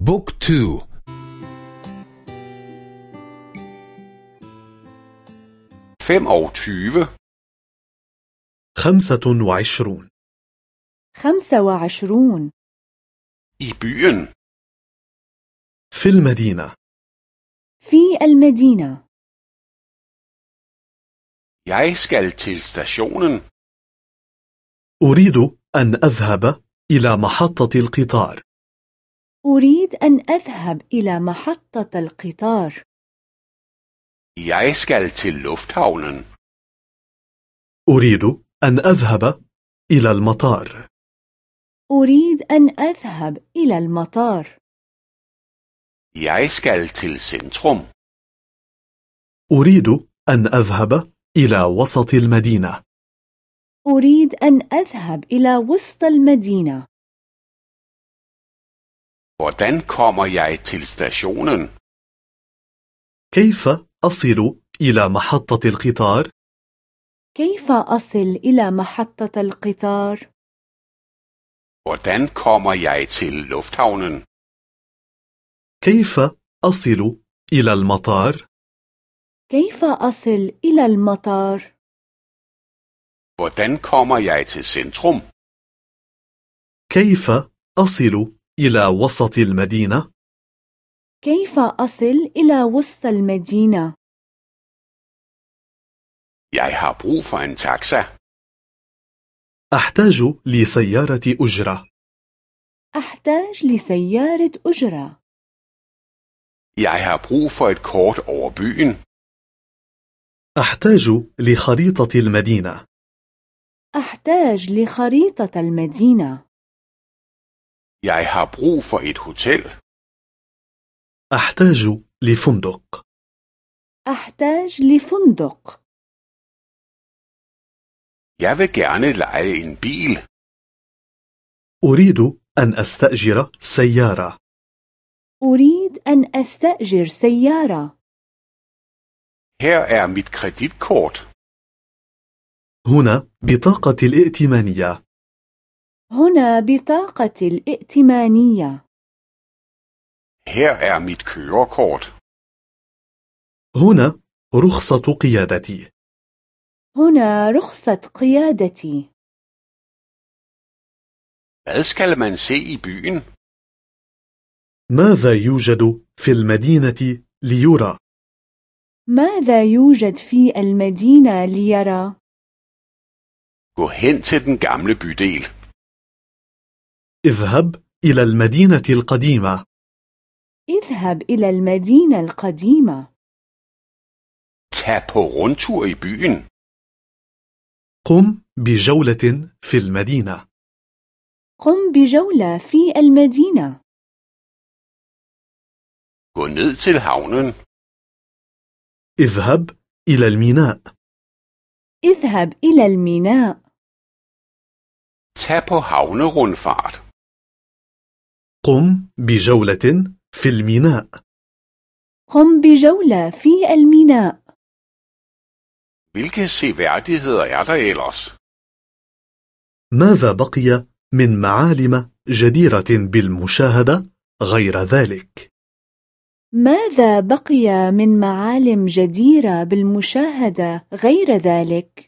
بوك تو fem og tyve خمسة وعشرون. خمسة وعشرون. I byen. في المدينة. في المدينة. Jeg skal til stationen. أريد أن أذهب إلى محطة القطار. أريد أن أذهب إلى محطة القطار. Jeg skal til lufthavnen. أريد أن أذهب إلى المطار. أريد أن أذهب إلى المطار. Jeg skal til centrum. أريد أن أذهب إلى وسط المدينة. أريد أن أذهب إلى وسط المدينة. Hvordan kommer jeg til stationen? كيف أصل إلى محطة القطار؟ كيف أصل إلى محطة القطار؟ Hvordan kommer jeg til lufthavnen? كيف أصل إلى المطار؟ كيف أصل إلى المطار؟ Hvordan kommer jeg til centrum? كيف أصل إلى وسط المدينة؟ كيف أصل إلى وسط المدينة؟ Jeg har brug for en taxa. أحتاج لسيارة أجرة أحتاج لسيارة أجرة Jeg har brug for et kort over byen. أحتاج لخريطة المدينة أحتاج لخريطة المدينة Jeg har brug for et hotel. أحتاج لفندق أحتاج لفندق Jeg vil gerne lege en bil. أريد أن أستأجر سيارة أريد أن أستأجر سيارة Her er mit kreditkort. هنا بطاقة الائتمانية هنا بطاقة الائتمانية Her er mit kørekort. هنا رخصة قيادتي هنا رخصة قيادتي Hvad skal man se i byen? ماذا يوجد في المدينة ليرى؟ ماذا يوجد في المدينة ليرى؟ Gå hen til den gamle bydel. اذهب إلى المدينة القديمة اذهب إلى المدينة القديمة Tag på rundtur i byen. قم بجولة في المدينة قم بجولة في المدينة Gå ned til havnen. اذهب إلى الميناء اذهب إلى الميناء Tag på havnerundfart. قم بجولة في الميناء قم بجولة في الميناء Hvilke seværdigheder er der ellers? ماذا بقي من معالم جديرة بالمشاهدة غير ذلك؟ ماذا بقي من معالم جديرة بالمشاهدة غير ذلك؟